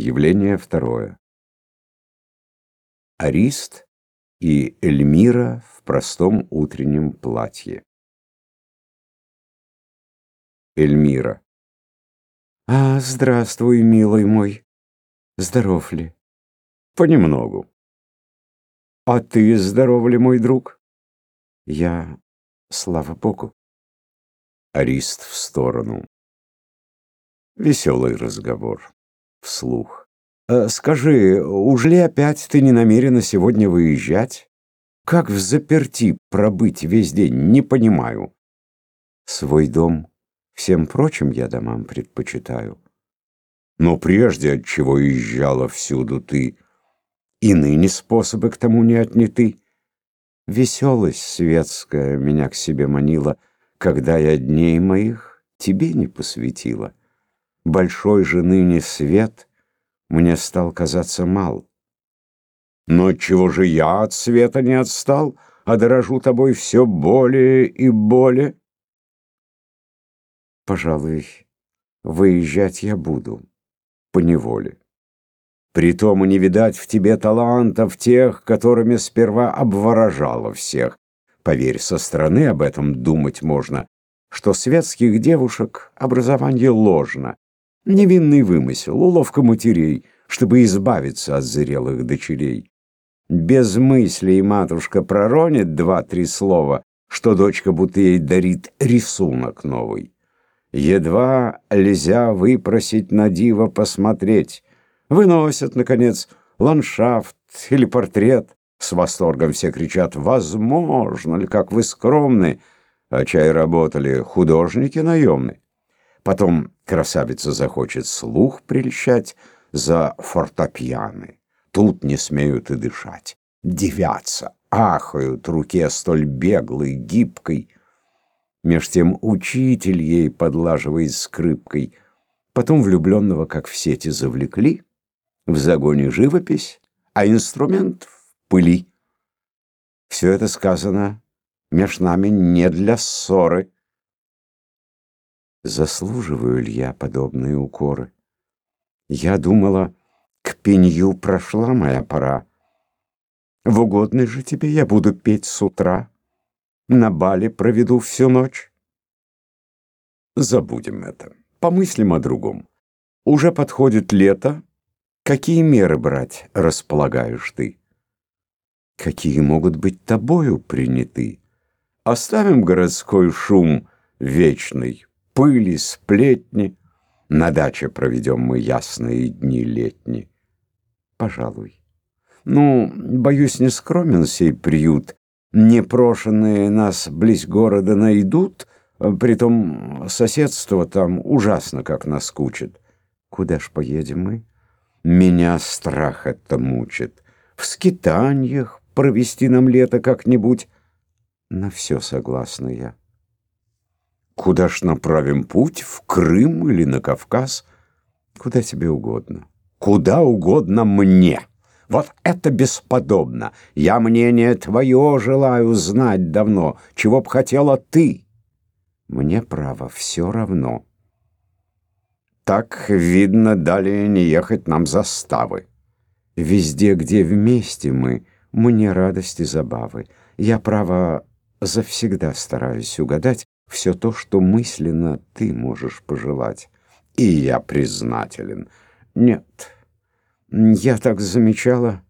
Явление второе. Арист и Эльмира в простом утреннем платье. Эльмира. А, здравствуй, милый мой. Здоров ли? Понемногу. А ты здоров ли, мой друг? Я, слава богу. Арист в сторону. Веселый разговор. Вслух. «Э, «Скажи, уж ли опять ты не намерена сегодня выезжать? Как в заперти пробыть весь день, не понимаю». «Свой дом всем прочим я домам предпочитаю». «Но прежде от чего езжала всюду ты, и ныне способы к тому не отняты». Веселость светская меня к себе манила, когда я дней моих тебе не посвятила большой же ныне свет мне стал казаться мал. Но чего же я от света не отстал, а дорожу тобой все более и более? Пожалуй, выезжать я буду по неволе. Притом не видать в тебе талантов тех, которыми сперва обворожало всех. Поверь, со стороны об этом думать можно, что светских девушек образование ложно, Невинный вымысел, уловка матерей, чтобы избавиться от зрелых дочерей. Без мыслей матушка проронит два-три слова, что дочка будто ей дарит рисунок новый. Едва лезя выпросить на диво посмотреть, выносят, наконец, ландшафт или портрет. С восторгом все кричат «Возможно ли, как вы скромны!» А чай работали художники наемные. Потом красавица захочет слух прельщать за фортепианы. Тут не смеют и дышать. Девятся, ахают руке столь беглой, гибкой. Меж тем учитель ей подлаживает скрипкой. Потом влюбленного, как в сети, завлекли. В загоне живопись, а инструмент в пыли. Все это сказано меж нами не для ссоры. Заслуживаю ли я подобные укоры? Я думала, к пенью прошла моя пора. В угодной же тебе я буду петь с утра. На бале проведу всю ночь. Забудем это. Помыслим о другом. Уже подходит лето. Какие меры брать располагаешь ты? Какие могут быть тобою приняты? Оставим городской шум вечный пыли, сплетни. На даче проведем мы ясные дни летни. Пожалуй. Ну, боюсь, не скромен сей приют. Непрошенные нас близ города найдут, притом соседство там ужасно как наскучит. Куда ж поедем мы? Меня страх это мучит. В скитаньях провести нам лето как-нибудь. На все согласна я. Куда ж направим путь? В Крым или на Кавказ? Куда тебе угодно. Куда угодно мне. Вот это бесподобно. Я мнение твое желаю знать давно. Чего б хотела ты? Мне право, все равно. Так, видно, далее не ехать нам заставы. Везде, где вместе мы, мне радости забавы. Я, право, завсегда стараюсь угадать, все то, что мысленно ты можешь пожелать. И я признателен. Нет, я так замечала,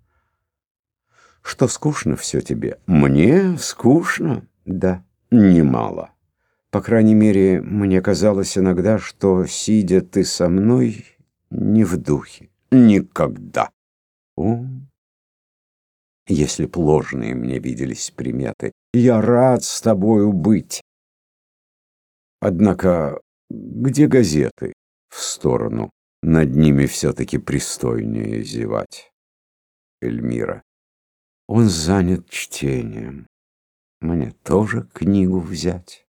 что скучно все тебе. Мне скучно? Да. Немало. По крайней мере, мне казалось иногда, что, сидя ты со мной, не в духе. Никогда. О, если б ложные мне виделись приметы. Я рад с тобою быть. Однако, где газеты? В сторону. Над ними все-таки пристойнее зевать. Эльмира. Он занят чтением. Мне тоже книгу взять.